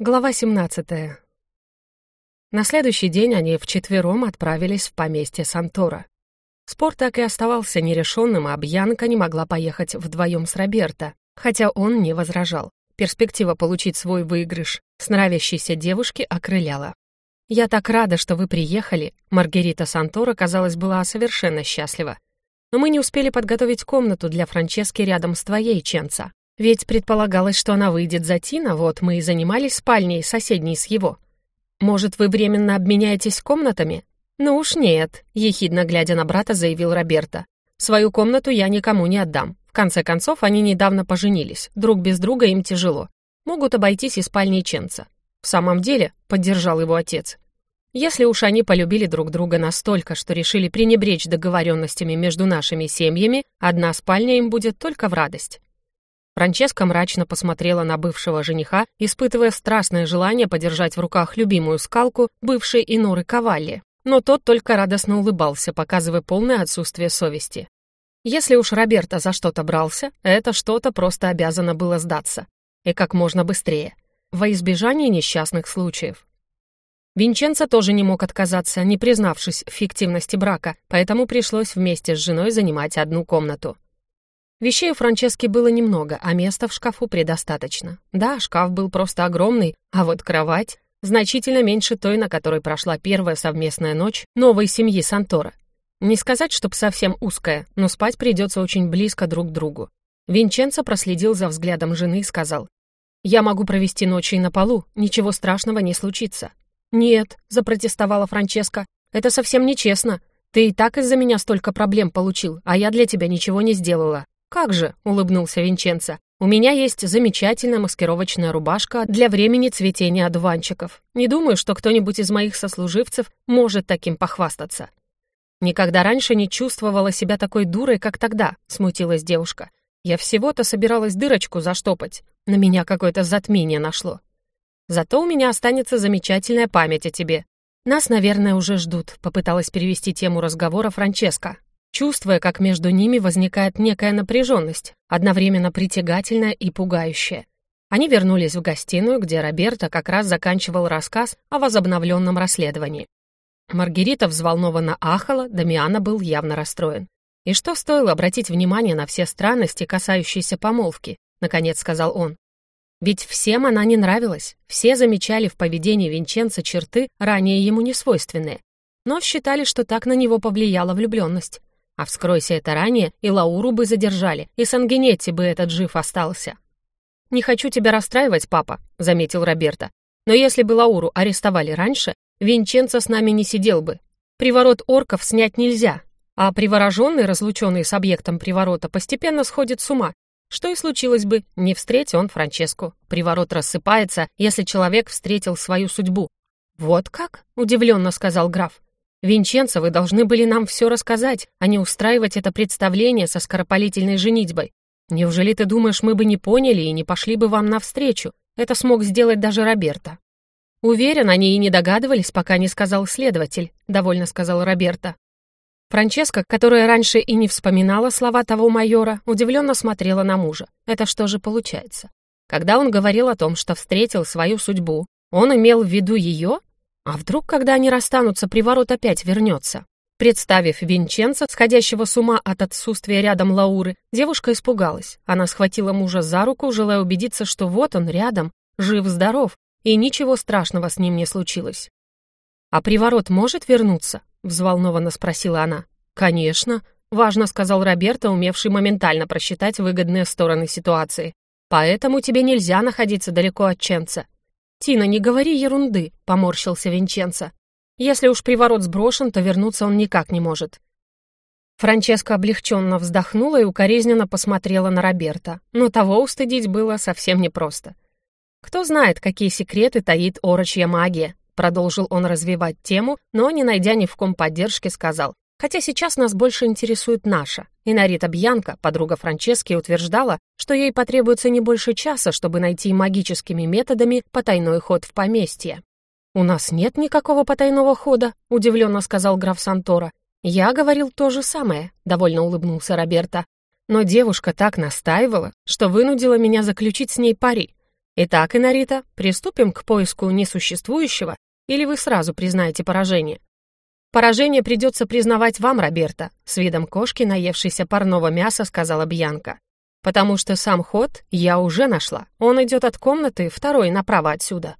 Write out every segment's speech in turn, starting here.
Глава 17. На следующий день они вчетвером отправились в поместье Сантора. Спор так и оставался нерешенным, а Бьянка не могла поехать вдвоем с Роберто, хотя он не возражал. Перспектива получить свой выигрыш с нравящейся девушки окрыляла. «Я так рада, что вы приехали», Маргарита Сантора, казалось, была совершенно счастлива. «Но мы не успели подготовить комнату для Франчески рядом с твоей, Ченца. Ведь предполагалось, что она выйдет за Тина, вот мы и занимались спальней, соседней с его. Может, вы временно обменяетесь комнатами? Ну уж нет, ехидно глядя на брата, заявил Роберто. Свою комнату я никому не отдам. В конце концов, они недавно поженились. Друг без друга им тяжело. Могут обойтись и спальней Ченца. В самом деле, поддержал его отец. Если уж они полюбили друг друга настолько, что решили пренебречь договоренностями между нашими семьями, одна спальня им будет только в радость. Франческа мрачно посмотрела на бывшего жениха, испытывая страстное желание подержать в руках любимую скалку бывшей Иноры Кавалли. Но тот только радостно улыбался, показывая полное отсутствие совести. Если уж Роберто за что-то брался, это что-то просто обязано было сдаться. И как можно быстрее. Во избежание несчастных случаев. Винченцо тоже не мог отказаться, не признавшись в фиктивности брака, поэтому пришлось вместе с женой занимать одну комнату. Вещей у Франчески было немного, а места в шкафу предостаточно. Да, шкаф был просто огромный, а вот кровать значительно меньше той, на которой прошла первая совместная ночь новой семьи Сантора. Не сказать, чтоб совсем узкая, но спать придется очень близко друг к другу. Винченцо проследил за взглядом жены и сказал, «Я могу провести ночи и на полу, ничего страшного не случится». «Нет», — запротестовала Франческа, — «это совсем нечестно. Ты и так из-за меня столько проблем получил, а я для тебя ничего не сделала. «Как же», — улыбнулся Винченцо, «у меня есть замечательная маскировочная рубашка для времени цветения одуванчиков. Не думаю, что кто-нибудь из моих сослуживцев может таким похвастаться». «Никогда раньше не чувствовала себя такой дурой, как тогда», — смутилась девушка. «Я всего-то собиралась дырочку заштопать. На меня какое-то затмение нашло. Зато у меня останется замечательная память о тебе. Нас, наверное, уже ждут», — попыталась перевести тему разговора Франческа чувствуя, как между ними возникает некая напряженность, одновременно притягательная и пугающая. Они вернулись в гостиную, где Роберто как раз заканчивал рассказ о возобновленном расследовании. Маргарита взволнованно ахала, Дамиана был явно расстроен. «И что стоило обратить внимание на все странности, касающиеся помолвки?» — наконец сказал он. Ведь всем она не нравилась, все замечали в поведении Винченца черты, ранее ему не свойственные, но считали, что так на него повлияла влюбленность. А вскройся это ранее, и Лауру бы задержали, и Сангенетти бы этот жив остался. «Не хочу тебя расстраивать, папа», — заметил Роберто. «Но если бы Лауру арестовали раньше, Винченцо с нами не сидел бы. Приворот орков снять нельзя, а привороженный, разлученный с объектом приворота, постепенно сходит с ума. Что и случилось бы, не встретя он Франческу. Приворот рассыпается, если человек встретил свою судьбу. «Вот как?» — удивленно сказал граф. Винченцо, вы должны были нам все рассказать, а не устраивать это представление со скоропалительной женитьбой. Неужели ты думаешь, мы бы не поняли и не пошли бы вам навстречу? Это смог сделать даже Роберто. Уверен, они и не догадывались, пока не сказал следователь, довольно сказал Роберто. Франческа, которая раньше и не вспоминала слова того майора, удивленно смотрела на мужа. Это что же получается? Когда он говорил о том, что встретил свою судьбу, он имел в виду ее а вдруг, когда они расстанутся, приворот опять вернется? Представив Винченца, сходящего с ума от отсутствия рядом Лауры, девушка испугалась. Она схватила мужа за руку, желая убедиться, что вот он рядом, жив-здоров, и ничего страшного с ним не случилось. «А приворот может вернуться?» — взволнованно спросила она. «Конечно», — важно сказал Роберто, умевший моментально просчитать выгодные стороны ситуации. «Поэтому тебе нельзя находиться далеко от Ченца. «Тина, не говори ерунды», — поморщился Винченцо. «Если уж приворот сброшен, то вернуться он никак не может». Франческа облегченно вздохнула и укоризненно посмотрела на Роберта, но того устыдить было совсем непросто. «Кто знает, какие секреты таит орочья магия», — продолжил он развивать тему, но, не найдя ни в ком поддержки, сказал. Хотя сейчас нас больше интересует наша. Инарита Бьянка, подруга Франчески, утверждала, что ей потребуется не больше часа, чтобы найти магическими методами потайной ход в поместье. «У нас нет никакого потайного хода», — удивленно сказал граф Сантора. «Я говорил то же самое», — довольно улыбнулся Роберта. «Но девушка так настаивала, что вынудила меня заключить с ней пари. Итак, Инарита, приступим к поиску несуществующего, или вы сразу признаете поражение? Поражение придется признавать вам, Роберта, с видом кошки, наевшейся парного мяса, сказала Бьянка. Потому что сам ход я уже нашла. Он идет от комнаты второй направо отсюда.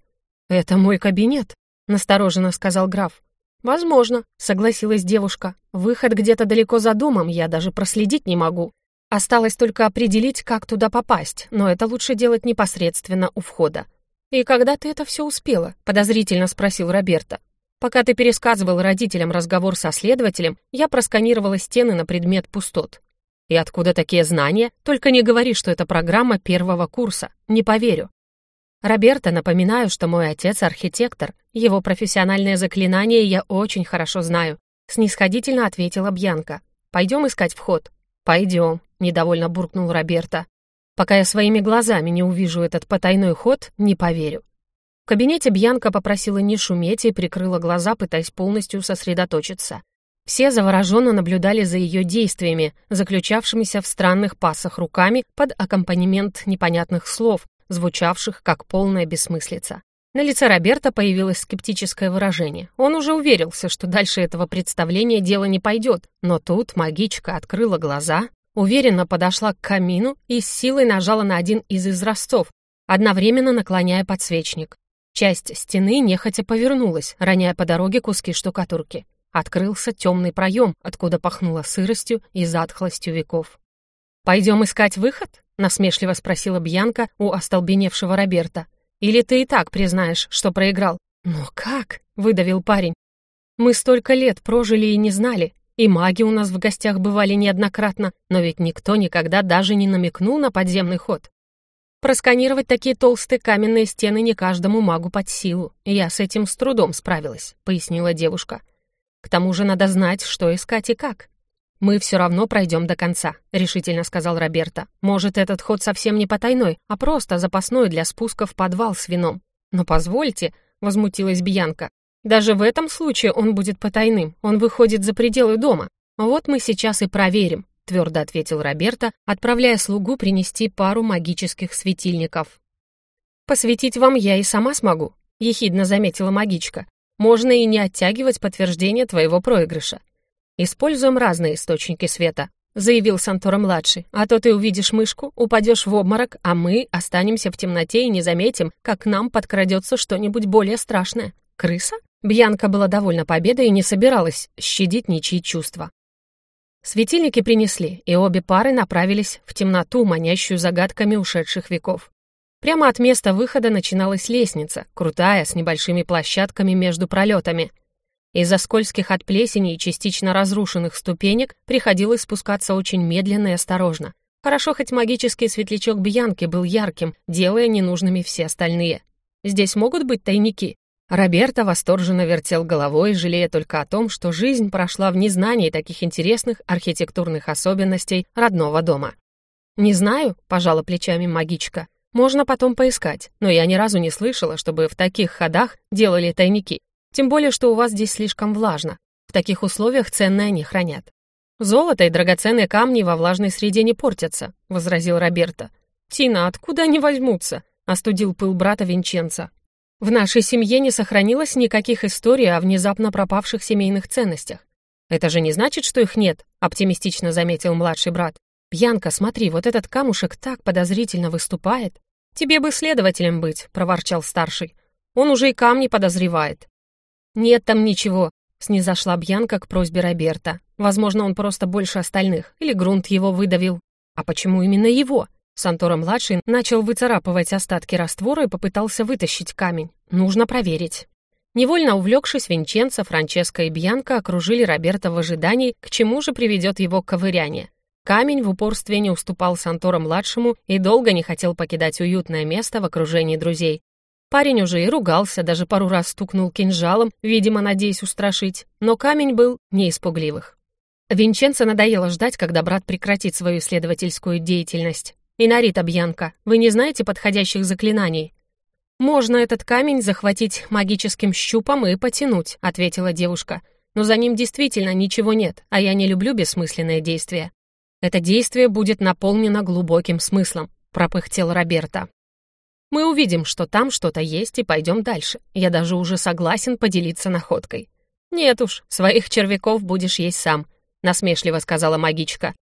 Это мой кабинет, настороженно сказал граф. «Возможно», — согласилась девушка. «Выход где-то далеко за домом, я даже проследить не могу. Осталось только определить, как туда попасть, но это лучше делать непосредственно у входа». «И когда ты это все успела?» — подозрительно спросил Роберта. «Пока ты пересказывал родителям разговор со следователем, я просканировала стены на предмет пустот. И откуда такие знания? Только не говори, что это программа первого курса. Не поверю. Роберта, напоминаю, что мой отец архитектор. Его профессиональные заклинания я очень хорошо знаю. Снисходительно ответила Бьянка. Пойдем искать вход. Пойдем, недовольно буркнул Роберта. Пока я своими глазами не увижу этот потайной ход, не поверю. Кабинете Бьянка попросила не шуметь и прикрыла глаза, пытаясь полностью сосредоточиться. Все завороженно наблюдали за ее действиями, заключавшимися в странных пассах руками под аккомпанемент непонятных слов, звучавших как полная бессмыслица. На лице Роберта появилось скептическое выражение. Он уже уверился, что дальше этого представления дело не пойдет, но тут магичка открыла глаза, уверенно подошла к камину и с силой нажала на один из изразцов, одновременно наклоняя подсвечник. Часть стены нехотя повернулась, роняя по дороге куски штукатурки. Открылся темный проем, откуда пахнуло сыростью и затхлостью веков. «Пойдем искать выход?» — насмешливо спросила Бьянка у остолбеневшего Роберта. «Или ты и так признаешь, что проиграл?» «Но как?» — выдавил парень. «Мы столько лет прожили и не знали, и маги у нас в гостях бывали неоднократно, но ведь никто никогда даже не намекнул на подземный ход. Просканировать такие толстые каменные стены не каждому магу под силу. Я с этим с трудом справилась», — пояснила девушка. «К тому же надо знать, что искать и как. «Мы все равно пройдем до конца», — решительно сказал Роберто. «Может, этот ход совсем не потайной, а просто запасной для спуска в подвал с вином». «Но позвольте», — возмутилась Бьянка. «Даже в этом случае он будет потайным, он выходит за пределы дома. Вот мы сейчас и проверим», — твердо ответил Роберто, отправляя слугу принести пару магических светильников. «Посветить вам я и сама смогу», — ехидно заметила магичка. «Можно и не оттягивать подтверждение твоего проигрыша. «Используем разные источники света», — заявил Сантора-младший. «А то ты увидишь мышку, упадешь в обморок, а мы останемся в темноте и не заметим, как к нам подкрадется что-нибудь более страшное. Крыса?» Бьянка была довольна победой и не собиралась щадить ничьи чувства. Светильники принесли, и обе пары направились в темноту, манящую загадками ушедших веков. Прямо от места выхода начиналась лестница, крутая, с небольшими площадками между пролетами — из-за скользких от плесени и частично разрушенных ступенек приходилось спускаться очень медленно и осторожно. Хорошо, хоть магический светлячок Бьянки был ярким, делая ненужными все остальные. Здесь могут быть тайники? Роберто восторженно вертел головой, жалея только о том, что жизнь прошла в незнании таких интересных архитектурных особенностей родного дома. «Не знаю», — пожала плечами магичка. «Можно потом поискать, но я ни разу не слышала, чтобы в таких ходах делали тайники. Тем более, что у вас здесь слишком влажно. В таких условиях ценное не хранят. «Золото и драгоценные камни во влажной среде не портятся», — возразил Роберто. «Тина, откуда они возьмутся?» — остудил пыл брата Винченца. «В нашей семье не сохранилось никаких историй о внезапно пропавших семейных ценностях. Это же не значит, что их нет», — оптимистично заметил младший брат. «Пьянка, смотри, вот этот камушек так подозрительно выступает». «Тебе бы следователем быть», — проворчал старший. «Он уже и камни подозревает. «Нет там ничего», — снизошла Бьянка к просьбе Роберта. «Возможно, он просто больше остальных, или грунт его выдавил». «А почему именно его?» Сантора-младший начал выцарапывать остатки раствора и попытался вытащить камень. «Нужно проверить». Невольно увлекшись, Винченцо, Франческо и Бьянка окружили Роберта в ожидании, к чему же приведет его ковыряние. Камень в упорстве не уступал Сантора-младшему и долго не хотел покидать уютное место в окружении друзей. Парень уже и ругался, даже пару раз стукнул кинжалом, видимо, надеясь устрашить, но камень был не испугливых. Винченцо надоело ждать, когда брат прекратит свою исследовательскую деятельность. «Инарита Бьянка, вы не знаете подходящих заклинаний?» «Можно этот камень захватить магическим щупом и потянуть», — ответила девушка. «Но за ним действительно ничего нет, а я не люблю бессмысленное действие». «Это действие будет наполнено глубоким смыслом», — пропыхтел Роберта. Мы увидим, что там что-то есть, и пойдем дальше. Я даже уже согласен поделиться находкой». «Нет уж, своих червяков будешь есть сам», — насмешливо сказала магичка.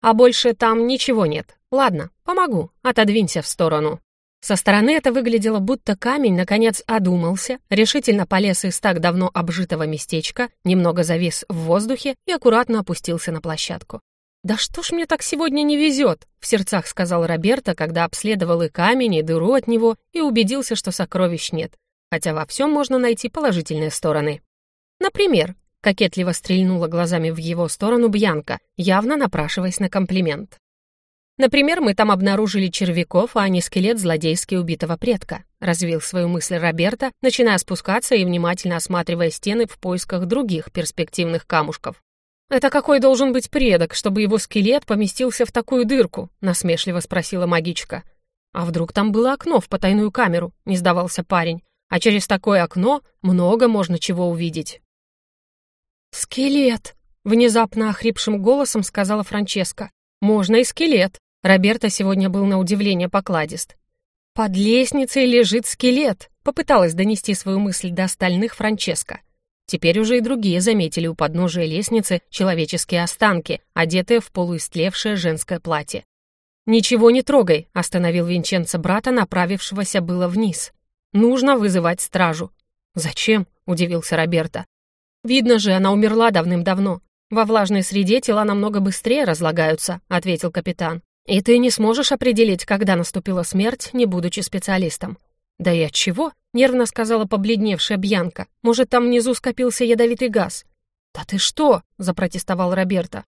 «А больше там ничего нет. Ладно, помогу, отодвинься в сторону». Со стороны это выглядело, будто камень, наконец, одумался, решительно полез из так давно обжитого местечка, немного завис в воздухе и аккуратно опустился на площадку. «Да что ж мне так сегодня не везет?» — в сердцах сказал Роберто, когда обследовал и камень, и дыру от него, и убедился, что сокровищ нет. Хотя во всем можно найти положительные стороны. «Например», — кокетливо стрельнула глазами в его сторону Бьянка, явно напрашиваясь на комплимент. Например, мы там обнаружили червяков, а не скелет злодейски убитого предка», — развил свою мысль Роберта, начиная спускаться и внимательно осматривая стены в поисках других перспективных камушков. «Это какой должен быть предок, чтобы его скелет поместился в такую дырку?» — насмешливо спросила магичка. «А вдруг там было окно в потайную камеру?» — не сдавался парень. «А через такое окно много можно чего увидеть». «Скелет!» — внезапно охрипшим голосом сказала Франческа. «Можно и скелет». Роберто сегодня был на удивление покладист. «Под лестницей лежит скелет», — попыталась донести свою мысль до остальных Франческо. Теперь уже и другие заметили у подножия лестницы человеческие останки, одетые в полуистлевшее женское платье. «Ничего не трогай», — остановил Винченцо брата, направившегося было вниз. «Нужно вызывать стражу». «Зачем?» — удивился Роберто. «Видно же, она умерла давным-давно. «Во влажной среде тела намного быстрее разлагаются», — ответил капитан. «И ты не сможешь определить, когда наступила смерть, не будучи специалистом». «Да и от чего?» — нервно сказала побледневшая Бьянка. «Может, там внизу скопился ядовитый газ?» «Да ты что?» — запротестовал Роберто.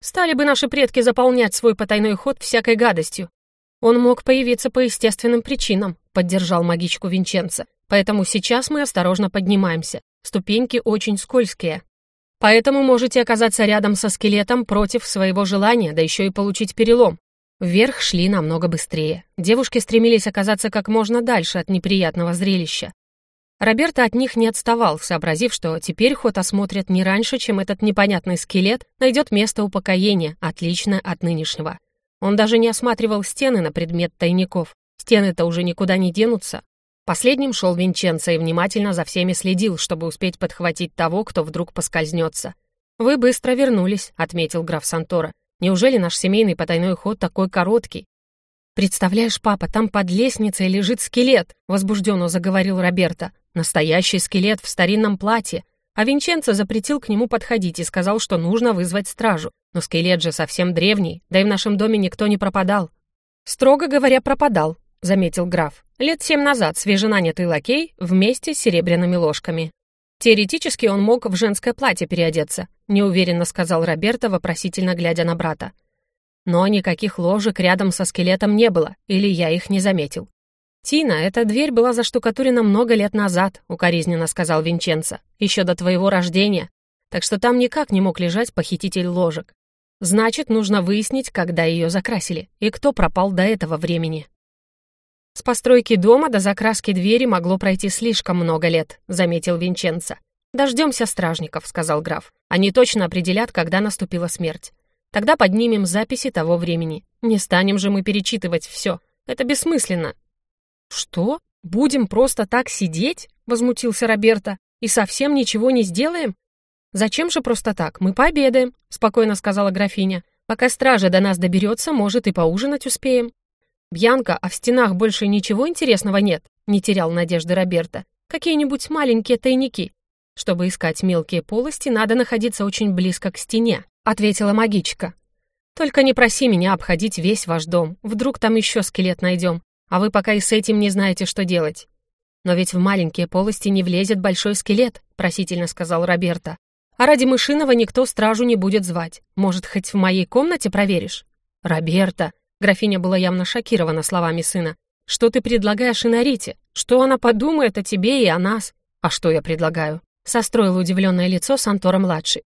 «Стали бы наши предки заполнять свой потайной ход всякой гадостью. Он мог появиться по естественным причинам», — поддержал магичку Винченца. «Поэтому сейчас мы осторожно поднимаемся. Ступеньки очень скользкие». Поэтому можете оказаться рядом со скелетом против своего желания, да еще и получить перелом. Вверх шли намного быстрее. Девушки стремились оказаться как можно дальше от неприятного зрелища. Роберто от них не отставал, сообразив, что теперь ход осмотрят не раньше, чем этот непонятный скелет найдет место упокоения, отличное от нынешнего. Он даже не осматривал стены на предмет тайников. Стены-то уже никуда не денутся. Последним шел Винченцо и внимательно за всеми следил, чтобы успеть подхватить того, кто вдруг поскользнется. «Вы быстро вернулись», — отметил граф Сантора. «Неужели наш семейный потайной ход такой короткий?» «Представляешь, папа, там под лестницей лежит скелет», — возбужденно заговорил Роберто. «Настоящий скелет в старинном платье. А Винченцо запретил к нему подходить и сказал, что нужно вызвать стражу. Но скелет же совсем древний, да и в нашем доме никто не пропадал». «Строго говоря, пропадал», — заметил граф. «Лет семь назад свеженанятый лакей вместе с серебряными ложками». «Теоретически он мог в женское платье переодеться», — неуверенно сказал Роберто, вопросительно глядя на брата. Но никаких ложек рядом со скелетом не было, или я их не заметил. «Тина, эта дверь была заштукатурена много лет назад», — укоризненно сказал Винченцо, «еще до твоего рождения, так что там никак не мог лежать похититель ложек. Значит, нужно выяснить, когда ее закрасили, и кто пропал до этого времени». «С постройки дома до закраски двери могло пройти слишком много лет», — заметил Винченцо. «Дождемся стражников», — сказал граф. «Они точно определят, когда наступила смерть. Тогда поднимем записи того времени. Не станем же мы перечитывать все. Это бессмысленно». «Что? Будем просто так сидеть?» — возмутился Роберто. «И совсем ничего не сделаем?» «Зачем же просто так? Мы пообедаем», — спокойно сказала графиня. «Пока стража до нас доберется, может, и поужинать успеем». «Бьянка, а в стенах больше ничего интересного нет?» — не терял надежды Роберта. «Какие-нибудь маленькие тайники?» «Чтобы искать мелкие полости, надо находиться очень близко к стене», — ответила магичка. «Только не проси меня обходить весь ваш дом. Вдруг там еще скелет найдем, а вы пока и с этим не знаете, что делать». «Но ведь в маленькие полости не влезет большой скелет», — просительно сказал Роберта. «А ради мышиного никто стражу не будет звать. Может, хоть в моей комнате проверишь?» «Роберта», Графиня была явно шокирована словами сына. «Что ты предлагаешь Инарите? Что она подумает о тебе и о нас?» «А что я предлагаю?» Состроил удивленное лицо Сантора-младший.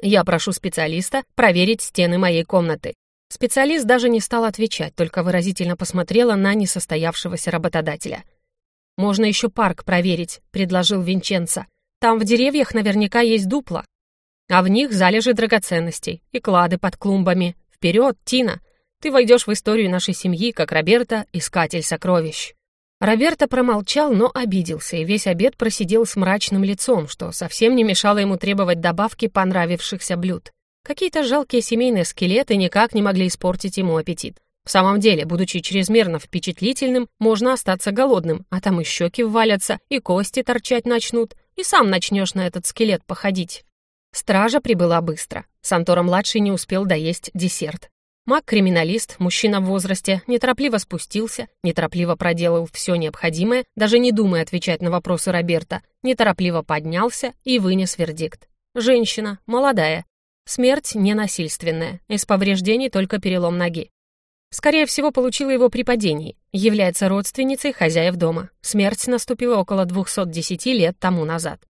«Я прошу специалиста проверить стены моей комнаты». Специалист даже не стал отвечать, только выразительно посмотрела на несостоявшегося работодателя. «Можно еще парк проверить», — предложил Винченцо. «Там в деревьях наверняка есть дупла, а в них залежи драгоценностей и клады под клумбами. Вперед, Тина! Ты войдешь в историю нашей семьи как Роберта, искатель сокровищ». Роберто промолчал, но обиделся, и весь обед просидел с мрачным лицом, что совсем не мешало ему требовать добавки понравившихся блюд. Какие-то жалкие семейные скелеты никак не могли испортить ему аппетит. В самом деле, будучи чрезмерно впечатлительным, можно остаться голодным, а там и щеки ввалятся, и кости торчать начнут, и сам начнешь на этот скелет походить. Стража прибыла быстро. Сантора-младший не успел доесть десерт. Маг-криминалист, мужчина в возрасте, неторопливо спустился, неторопливо проделал все необходимое, даже не думая отвечать на вопросы Роберта, неторопливо поднялся и вынес вердикт. Женщина, молодая. Смерть ненасильственная, из повреждений только перелом ноги. Скорее всего, получила его при падении. Является родственницей хозяев дома. Смерть наступила около 210 лет тому назад.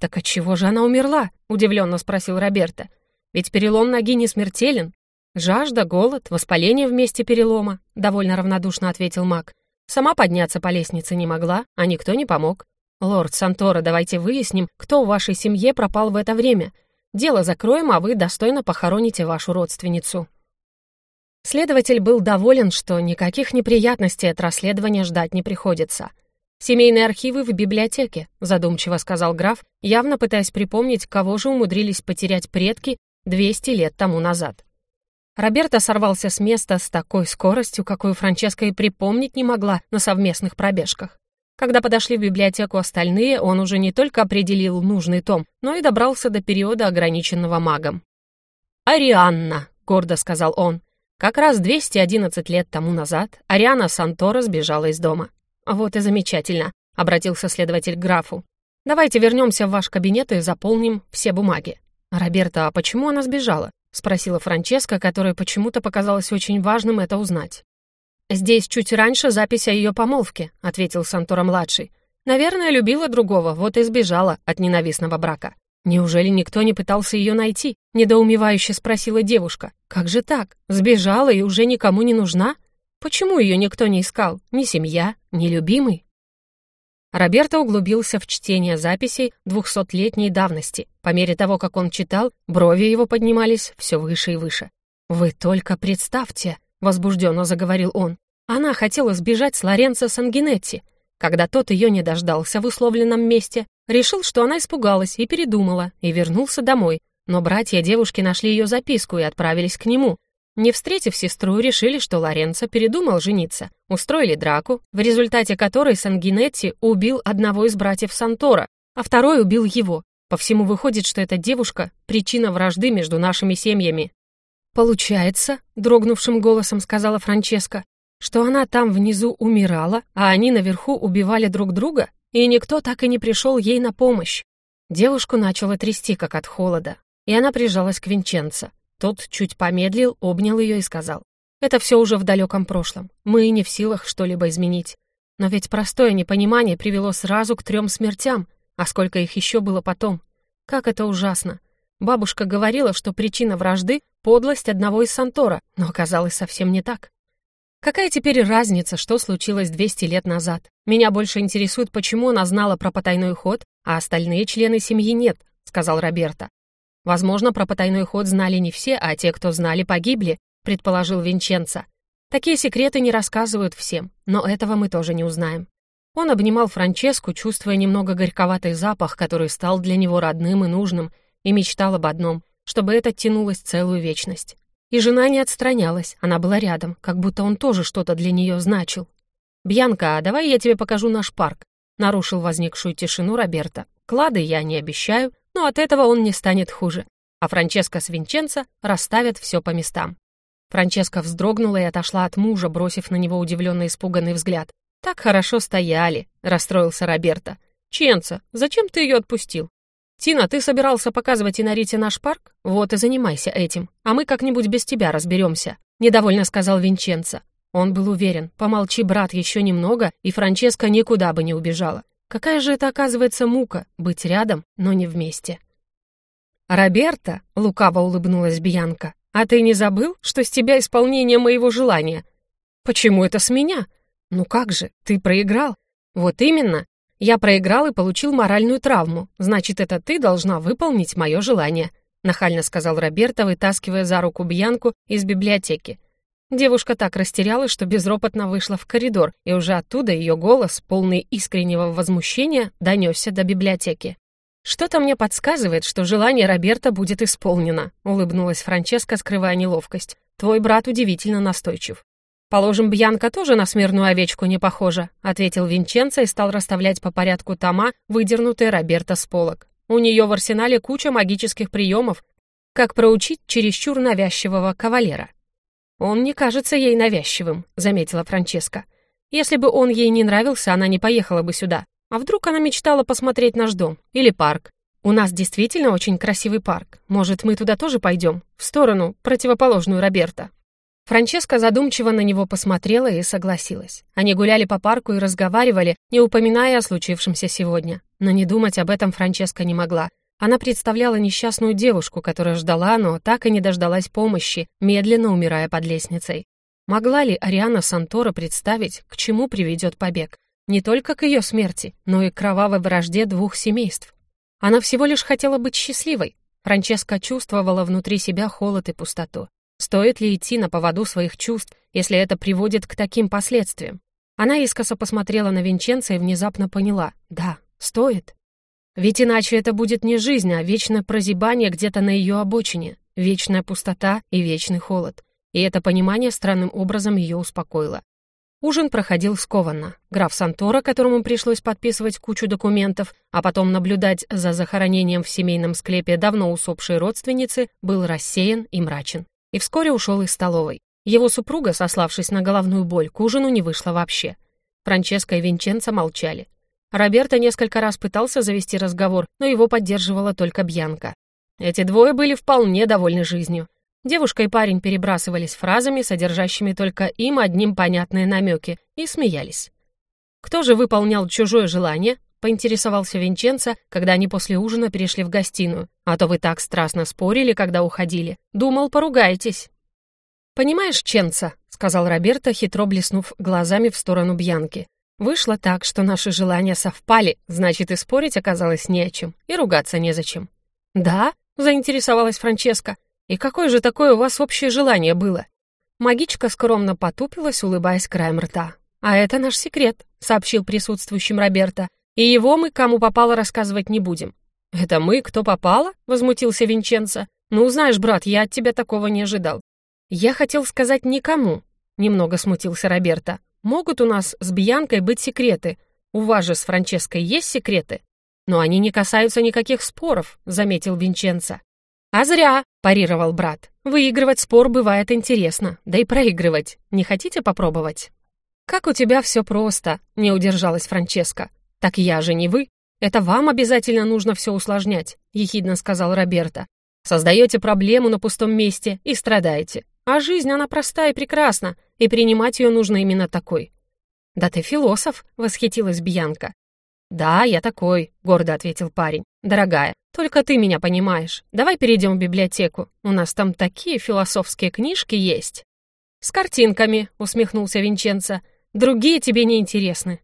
«Так от чего же она умерла?» — удивленно спросил Роберта. «Ведь перелом ноги не смертелен, «Жажда, голод, воспаление в месте перелома», — довольно равнодушно ответил маг. «Сама подняться по лестнице не могла, а никто не помог. Лорд Сантора, давайте выясним, кто в вашей семье пропал в это время. Дело закроем, а вы достойно похороните вашу родственницу». Следователь был доволен, что никаких неприятностей от расследования ждать не приходится. «Семейные архивы в библиотеке», — задумчиво сказал граф, явно пытаясь припомнить, кого же умудрились потерять предки 200 лет тому назад. Роберто сорвался с места с такой скоростью, какую Франческа и припомнить не могла на совместных пробежках. Когда подошли в библиотеку остальные, он уже не только определил нужный том, но и добрался до периода, ограниченного магом. «Арианна», — гордо сказал он. Как раз 211 лет тому назад Ариана Сантора сбежала из дома. «Вот и замечательно», — обратился следователь к графу. «Давайте вернемся в ваш кабинет и заполним все бумаги». «Роберто, а почему она сбежала?» — спросила Франческа, которой почему-то показалось очень важным это узнать. «Здесь чуть раньше запись о ее помолвке», — ответил Сантора-младший. «Наверное, любила другого, вот и сбежала от ненавистного брака». «Неужели никто не пытался ее найти?» — недоумевающе спросила девушка. «Как же так? Сбежала и уже никому не нужна? Почему ее никто не искал? Ни семья, ни любимый?» Роберто углубился в чтение записей двухсотлетней давности. По мере того, как он читал, брови его поднимались все выше и выше. «Вы только представьте», — возбужденно заговорил он. «Она хотела сбежать с Лоренцо Сангинетти. Когда тот ее не дождался в условленном месте, решил, что она испугалась и передумала, и вернулся домой. Но братья девушки нашли ее записку и отправились к нему, не встретив сестру, решили, что Лоренцо передумал жениться. Устроили драку, в результате которой Сангинетти убил одного из братьев Сантора, а второй убил его. По всему выходит, что эта девушка — причина вражды между нашими семьями. «Получается», — дрогнувшим голосом сказала Франческа, «что она там внизу умирала, а они наверху убивали друг друга, и никто так и не пришел ей на помощь». Девушку начало трясти, как от холода, и она прижалась к Винченцо. Тот чуть помедлил, обнял ее и сказал. «Это все уже в далеком прошлом. Мы не в силах что-либо изменить. Но ведь простое непонимание привело сразу к трем смертям, а сколько их еще было потом. Как это ужасно. Бабушка говорила, что причина вражды — подлость одного из Сантора, но оказалось совсем не так. Какая теперь разница, что случилось 200 лет назад? Меня больше интересует, почему она знала про потайной ход, а остальные члены семьи нет, сказал Роберта. Возможно, про потайной ход знали не все, а те, кто знали, погибли, предположил Винченцо. Такие секреты не рассказывают всем, но этого мы тоже не узнаем. Он обнимал Франческу, чувствуя немного горьковатый запах, который стал для него родным и нужным, и мечтал об одном, чтобы это тянулось целую вечность. И жена не отстранялась, она была рядом, как будто он тоже что-то для нее значил. «Бьянка, а давай я тебе покажу наш парк», — нарушил возникшую тишину Роберта. «Клады я не обещаю, но от этого он не станет хуже. А Франческа с Винченцо расставят все по местам. Франческа вздрогнула и отошла от мужа, бросив на него удивленный испуганный взгляд. «Так хорошо стояли», — расстроился Роберто. «Ченца, зачем ты ее отпустил?» «Тина, ты собирался показывать Инарите наш парк? Вот и занимайся этим, а мы как-нибудь без тебя разберемся», — недовольно сказал Винченцо. Он был уверен, помолчи, брат, еще немного, и Франческа никуда бы не убежала. Какая же это, оказывается, мука — быть рядом, но не вместе. «Роберто», — лукаво улыбнулась Бьянка, «а ты не забыл, что с тебя исполнение моего желания?» «Почему это с меня?» «Ну как же, ты проиграл?» «Вот именно. Я проиграл и получил моральную травму. Значит, это ты должна выполнить мое желание», — нахально сказал Роберто, вытаскивая за руку Бьянку из библиотеки. Девушка так растерялась, что безропотно вышла в коридор, и уже оттуда ее голос, полный искреннего возмущения, донесся до библиотеки. «Что-то мне подсказывает, что желание Роберта будет исполнено», — улыбнулась Франческа, скрывая неловкость. «Твой брат удивительно настойчив». «Положим, Бьянка тоже на смирную овечку не похожа», — ответил Винченцо и стал расставлять по порядку тома, выдернутые Роберта с полок. «У нее в арсенале куча магических приемов, как проучить чересчур навязчивого кавалера». «Он не кажется ей навязчивым», — заметила Франческа. «Если бы он ей не нравился, она не поехала бы сюда. А вдруг она мечтала посмотреть наш дом? Или парк? У нас действительно очень красивый парк. Может, мы туда тоже пойдем? В сторону, противоположную Роберта?» Франческа задумчиво на него посмотрела и согласилась. Они гуляли по парку и разговаривали, не упоминая о случившемся сегодня. Но не думать об этом Франческа не могла. Она представляла несчастную девушку, которая ждала, но так и не дождалась помощи, медленно умирая под лестницей. Могла ли Ариана Сантора представить, к чему приведет побег? Не только к ее смерти, но и к кровавой вражде двух семейств. Она всего лишь хотела быть счастливой. Франческа чувствовала внутри себя холод и пустоту. Стоит ли идти на поводу своих чувств, если это приводит к таким последствиям? Она искоса посмотрела на Винченца и внезапно поняла — да, стоит. Ведь иначе это будет не жизнь, а вечное прозябание где-то на ее обочине, вечная пустота и вечный холод. И это понимание странным образом ее успокоило. Ужин проходил скованно. Граф Сантора, которому пришлось подписывать кучу документов, а потом наблюдать за захоронением в семейном склепе давно усопшей родственницы, был рассеян и мрачен. И вскоре ушел из столовой. Его супруга, сославшись на головную боль, к ужину не вышла вообще. Франческа и Винченцо молчали. Роберто несколько раз пытался завести разговор, но его поддерживала только Бьянка. Эти двое были вполне довольны жизнью. Девушка и парень перебрасывались фразами, содержащими только им одним понятные намеки, и смеялись. «Кто же выполнял чужое желание?» — поинтересовался Винченцо, когда они после ужина перешли в гостиную. «А то вы так страстно спорили, когда уходили. Думал, поругаетесь». «Понимаешь, Ченца», — сказал Роберто, хитро блеснув глазами в сторону Бьянки. «Вышло так, что наши желания совпали, значит, и спорить оказалось не о чем, и ругаться незачем». «Да?» — заинтересовалась Франческа. «И какое же такое у вас общее желание было?» Магичка скромно потупилась, улыбаясь краем рта. «А это наш секрет», — сообщил присутствующим Роберто. «И его мы кому попало рассказывать не будем». «Это мы, кто попало?» — возмутился Винченцо. «Ну, знаешь, брат, я от тебя такого не ожидал». «Я хотел сказать никому», — немного смутился Роберто. «Могут у нас с Бьянкой быть секреты. У вас же с Франческой есть секреты?» «Но они не касаются никаких споров», — заметил Винченцо. «А зря!» — парировал брат. «Выигрывать спор бывает интересно, да и проигрывать. Не хотите попробовать?» «Как у тебя все просто», — не удержалась Франческа. «Так я же не вы. Это вам обязательно нужно все усложнять», — ехидно сказал Роберто. «Создаете проблему на пустом месте и страдаете. А жизнь, она проста и прекрасна, и принимать ее нужно именно такой». «Да ты философ», — восхитилась Бьянка. «Да, я такой», — гордо ответил парень. «Дорогая, только ты меня понимаешь. Давай перейдем в библиотеку. У нас там такие философские книжки есть». «С картинками», — усмехнулся Винченцо. «Другие тебе не интересны».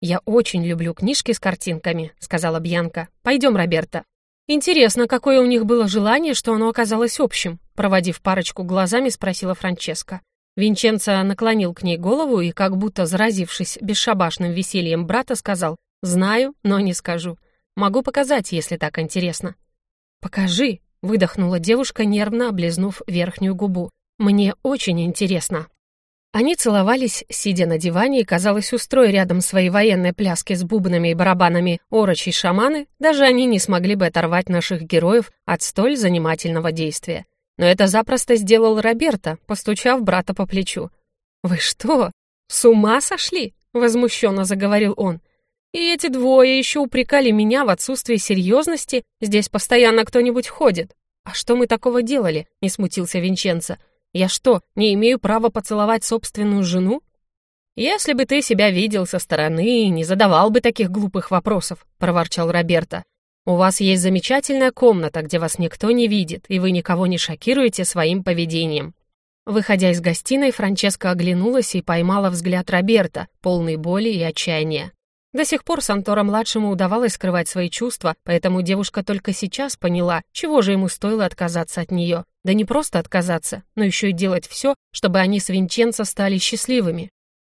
«Я очень люблю книжки с картинками», — сказала Бьянка. «Пойдем, Роберта». «Интересно, какое у них было желание, что оно оказалось общим?» Проводив парочку глазами, спросила Франческа. Винченцо наклонил к ней голову и, как будто заразившись бесшабашным весельем брата, сказал «Знаю, но не скажу. Могу показать, если так интересно». «Покажи», — выдохнула девушка, нервно облизнув верхнюю губу. «Мне очень интересно». Они целовались, сидя на диване, и, казалось, устроя рядом свои военные пляски с бубнами и барабанами орочи шаманы, даже они не смогли бы оторвать наших героев от столь занимательного действия. Но это запросто сделал Роберто, постучав брата по плечу. «Вы что, с ума сошли?» — возмущенно заговорил он. И эти двое еще упрекали меня в отсутствии серьезности. Здесь постоянно кто-нибудь ходит. А что мы такого делали? Не смутился Винченцо. Я что, не имею права поцеловать собственную жену? Если бы ты себя видел со стороны, не задавал бы таких глупых вопросов, проворчал Роберто. У вас есть замечательная комната, где вас никто не видит, и вы никого не шокируете своим поведением. Выходя из гостиной, Франческа оглянулась и поймала взгляд Роберта, полный боли и отчаяния. До сих пор Сантора-младшему удавалось скрывать свои чувства, поэтому девушка только сейчас поняла, чего же ему стоило отказаться от нее. Да не просто отказаться, но еще и делать все, чтобы они с Винченцо стали счастливыми.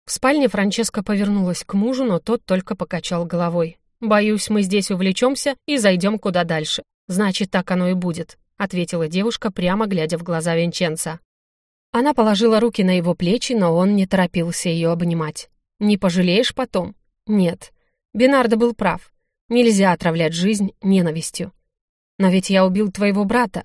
В спальне Франческа повернулась к мужу, но тот только покачал головой. «Боюсь, мы здесь увлечемся и зайдем куда дальше. Значит, так оно и будет», — ответила девушка, прямо глядя в глаза Винченца. Она положила руки на его плечи, но он не торопился ее обнимать. «Не пожалеешь потом?» «Нет». Бинардо был прав. Нельзя отравлять жизнь ненавистью. «Но ведь я убил твоего брата».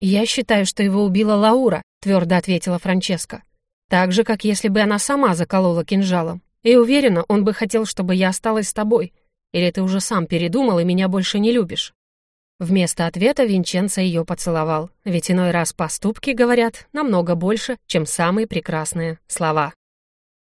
«Я считаю, что его убила Лаура», — твердо ответила Франческа. «Так же, как если бы она сама заколола кинжалом. И уверена, он бы хотел, чтобы я осталась с тобой. Или ты уже сам передумал и меня больше не любишь?» Вместо ответа Винченцо ее поцеловал, ведь иной раз поступки говорят намного больше, чем самые прекрасные слова.